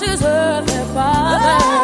Moses heard her father.